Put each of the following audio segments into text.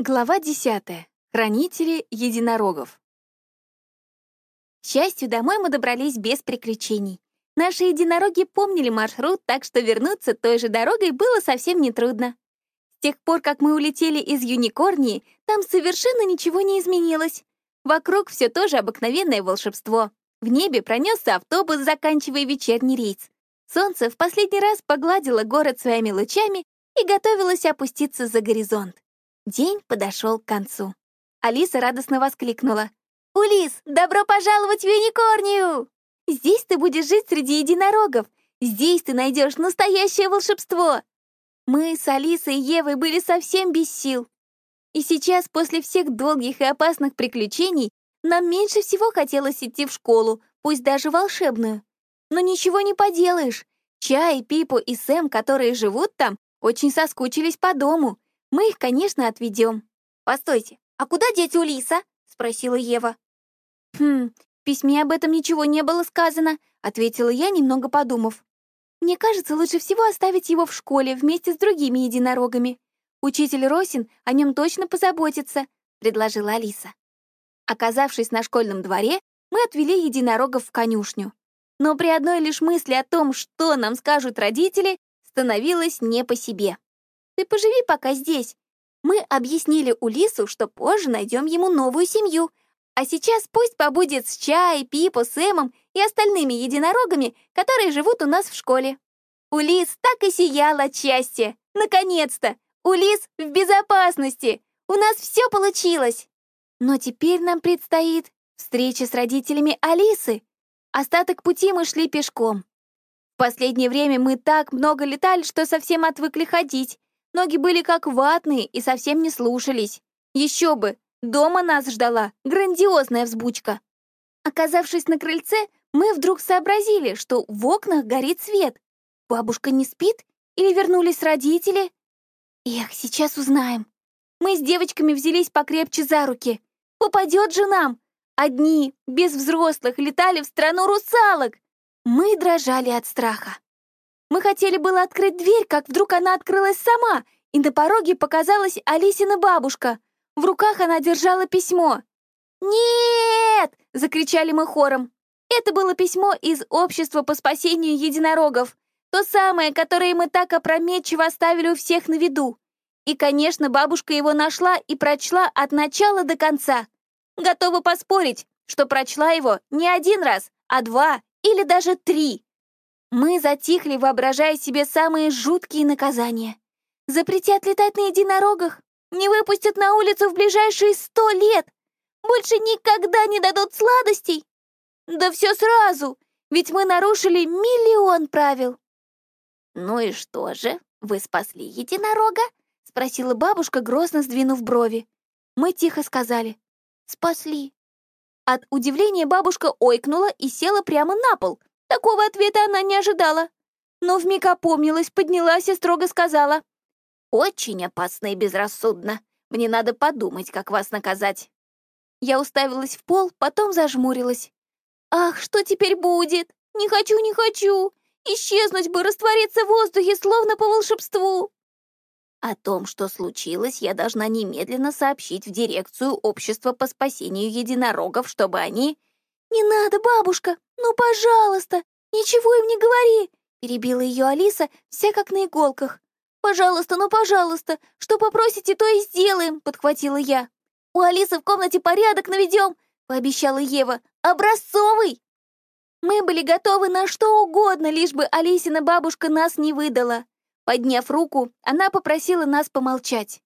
Глава 10. Хранители единорогов. К счастью, домой мы добрались без приключений. Наши единороги помнили маршрут, так что вернуться той же дорогой было совсем нетрудно. С тех пор, как мы улетели из Юникорнии, там совершенно ничего не изменилось. Вокруг все тоже обыкновенное волшебство. В небе пронесся автобус, заканчивая вечерний рейс. Солнце в последний раз погладило город своими лучами и готовилось опуститься за горизонт. День подошел к концу. Алиса радостно воскликнула. «Улис, добро пожаловать в Юникорнию! Здесь ты будешь жить среди единорогов. Здесь ты найдешь настоящее волшебство!» Мы с Алисой и Евой были совсем без сил. И сейчас, после всех долгих и опасных приключений, нам меньше всего хотелось идти в школу, пусть даже волшебную. Но ничего не поделаешь. Чай, Пипу и Сэм, которые живут там, очень соскучились по дому, мы их, конечно, отведем. Постойте, а куда деть Улиса? спросила Ева. Хм, в письме об этом ничего не было сказано, ответила я, немного подумав. Мне кажется, лучше всего оставить его в школе вместе с другими единорогами. Учитель Росин о нем точно позаботится, предложила Алиса. Оказавшись на школьном дворе, мы отвели единорогов в конюшню. Но при одной лишь мысли о том, что нам скажут родители, становилось не по себе. Ты поживи пока здесь. Мы объяснили Улису, что позже найдем ему новую семью, а сейчас пусть побудет с Чай, Пипо, Сэмом и остальными единорогами, которые живут у нас в школе. Улис так и сиял от счастья. Наконец-то! Улис в безопасности! У нас все получилось! Но теперь нам предстоит встреча с родителями Алисы. Остаток пути мы шли пешком. В последнее время мы так много летали, что совсем отвыкли ходить. Ноги были как ватные и совсем не слушались. Еще бы, дома нас ждала грандиозная взбучка. Оказавшись на крыльце, мы вдруг сообразили, что в окнах горит свет. Бабушка не спит или вернулись родители? Эх, сейчас узнаем. Мы с девочками взялись покрепче за руки. Попадет же нам. Одни, без взрослых, летали в страну русалок. Мы дрожали от страха. Мы хотели было открыть дверь, как вдруг она открылась сама, и на пороге показалась Алисина бабушка. В руках она держала письмо. «Нет!» — закричали мы хором. Это было письмо из Общества по спасению единорогов. То самое, которое мы так опрометчиво оставили у всех на виду. И, конечно, бабушка его нашла и прочла от начала до конца. Готова поспорить, что прочла его не один раз, а два или даже три. Мы затихли, воображая себе самые жуткие наказания. Запретят летать на единорогах, не выпустят на улицу в ближайшие сто лет, больше никогда не дадут сладостей. Да все сразу, ведь мы нарушили миллион правил. «Ну и что же, вы спасли единорога?» — спросила бабушка, грозно сдвинув брови. Мы тихо сказали «Спасли». От удивления бабушка ойкнула и села прямо на пол, Такого ответа она не ожидала. Но вмиг опомнилась, поднялась и строго сказала. «Очень опасно и безрассудно. Мне надо подумать, как вас наказать». Я уставилась в пол, потом зажмурилась. «Ах, что теперь будет? Не хочу, не хочу! Исчезнуть бы, раствориться в воздухе, словно по волшебству!» О том, что случилось, я должна немедленно сообщить в дирекцию общества по спасению единорогов, чтобы они... «Не надо, бабушка! Ну, пожалуйста! Ничего им не говори!» Перебила ее Алиса, вся как на иголках. «Пожалуйста, ну, пожалуйста! Что попросите, то и сделаем!» Подхватила я. «У Алисы в комнате порядок наведем!» Пообещала Ева. «Образцовый!» Мы были готовы на что угодно, лишь бы Алисина бабушка нас не выдала. Подняв руку, она попросила нас помолчать.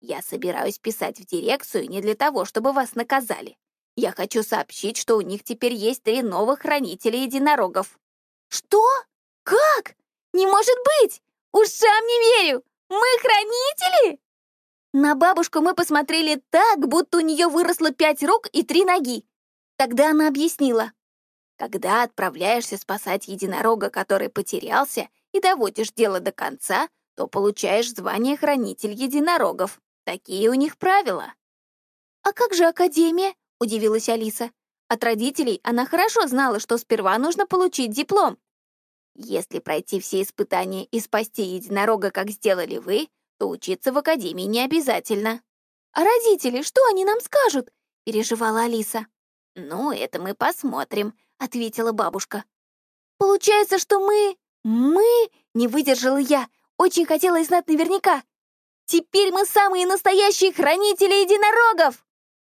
«Я собираюсь писать в дирекцию не для того, чтобы вас наказали. Я хочу сообщить, что у них теперь есть три новых хранителя единорогов». «Что? Как? Не может быть! Ушам не верю! Мы хранители?» На бабушку мы посмотрели так, будто у нее выросло пять рук и три ноги. Тогда она объяснила. Когда отправляешься спасать единорога, который потерялся, и доводишь дело до конца, то получаешь звание хранитель единорогов. Такие у них правила. «А как же Академия?» — удивилась Алиса. От родителей она хорошо знала, что сперва нужно получить диплом. Если пройти все испытания и спасти единорога, как сделали вы, то учиться в академии не обязательно. А родители, что они нам скажут?» — переживала Алиса. «Ну, это мы посмотрим», — ответила бабушка. «Получается, что мы... мы...» — не выдержала я. Очень хотела знать наверняка. «Теперь мы самые настоящие хранители единорогов!»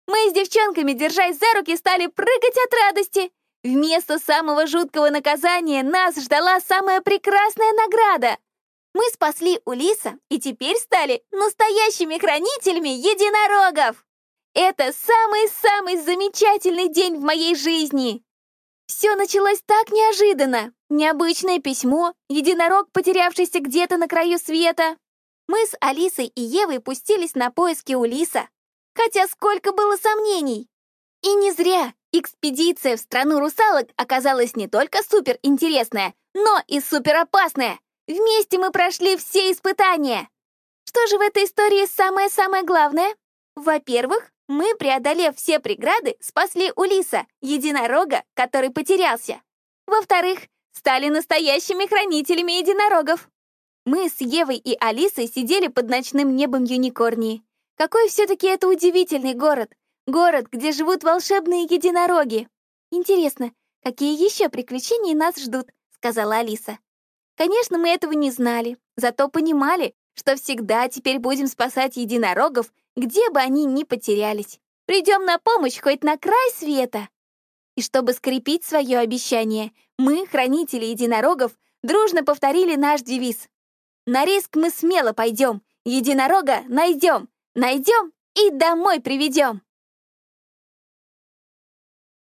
Мы с девчонками, держась за руки, стали прыгать от радости. Вместо самого жуткого наказания нас ждала самая прекрасная награда. Мы спасли Улиса и теперь стали настоящими хранителями единорогов. Это самый-самый замечательный день в моей жизни. Все началось так неожиданно. Необычное письмо, единорог, потерявшийся где-то на краю света. Мы с Алисой и Евой пустились на поиски Улиса. Хотя сколько было сомнений. И не зря экспедиция в страну русалок оказалась не только суперинтересная, но и суперопасная. Вместе мы прошли все испытания. Что же в этой истории самое-самое главное? Во-первых, мы, преодолев все преграды, спасли Улиса, единорога, который потерялся. Во-вторых, стали настоящими хранителями единорогов. Мы с Евой и Алисой сидели под ночным небом Юникорнии. Какой все-таки это удивительный город. Город, где живут волшебные единороги. Интересно, какие еще приключения нас ждут, сказала Алиса. Конечно, мы этого не знали, зато понимали, что всегда теперь будем спасать единорогов, где бы они ни потерялись. Придем на помощь хоть на край света. И чтобы скрепить свое обещание, мы, хранители единорогов, дружно повторили наш девиз. На риск мы смело пойдем, единорога найдем, найдем и домой приведем.